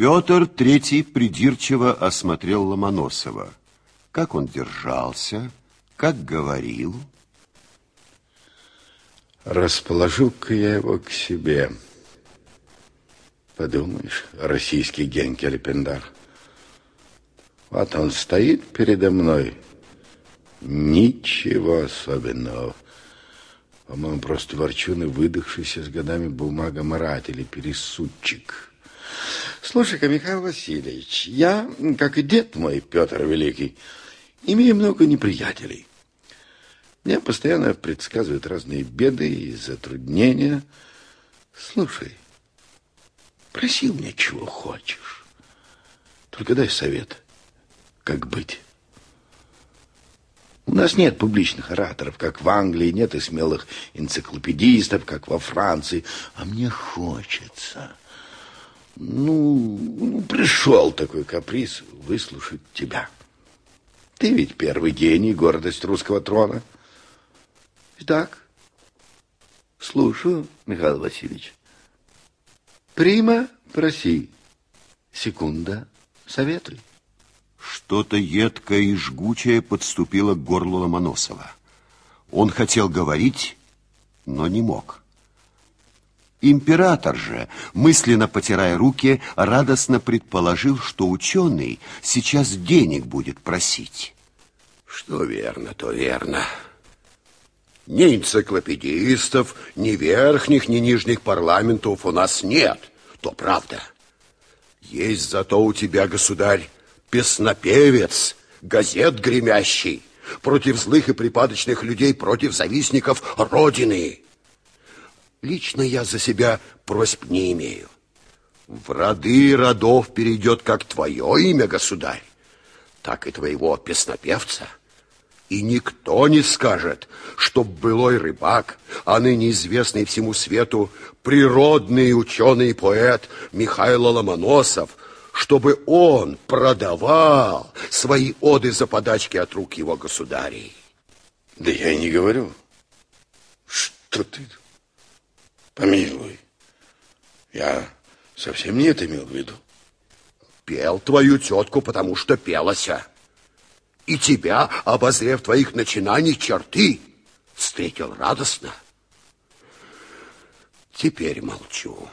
Петр Третий придирчиво осмотрел Ломоносова. Как он держался, как говорил. Расположу-ка я его к себе. Подумаешь, российский Генкель Пендар. Вот он стоит передо мной. Ничего особенного. По-моему, просто ворчун и выдохшийся с годами бумагоморатель или пересудчик. Слушай-ка, Михаил Васильевич, я, как и дед мой, Петр Великий, имею много неприятелей. Мне постоянно предсказывают разные беды и затруднения. Слушай, проси у меня чего хочешь. Только дай совет, как быть. У нас нет публичных ораторов, как в Англии, нет и смелых энциклопедистов, как во Франции. А мне хочется. Ну, ну пришел такой каприз выслушать тебя. Ты ведь первый гений, гордость русского трона. Итак, слушаю, Михаил Васильевич. Прима, проси. Секунда, советуй. Что-то едкое и жгучее подступило к горлу Ломоносова. Он хотел говорить, но не мог. Император же, мысленно потирая руки, радостно предположил, что ученый сейчас денег будет просить. Что верно, то верно. Ни энциклопедистов, ни верхних, ни нижних парламентов у нас нет. То правда. Есть зато у тебя, государь, песнопевец, газет гремящий, против злых и припадочных людей, против завистников Родины. Лично я за себя просьб не имею. В роды родов перейдет как твое имя, государь, так и твоего песнопевца. И никто не скажет, что былой рыбак, а ныне известный всему свету природный ученый и поэт Михаил Ломоносов чтобы он продавал свои оды за подачки от рук его государей. Да я и не говорю. Что ты? Помилуй. Я совсем не это имел в виду. Пел твою тетку, потому что пелася. И тебя, обозрев твоих начинаний черты, встретил радостно. Теперь молчу.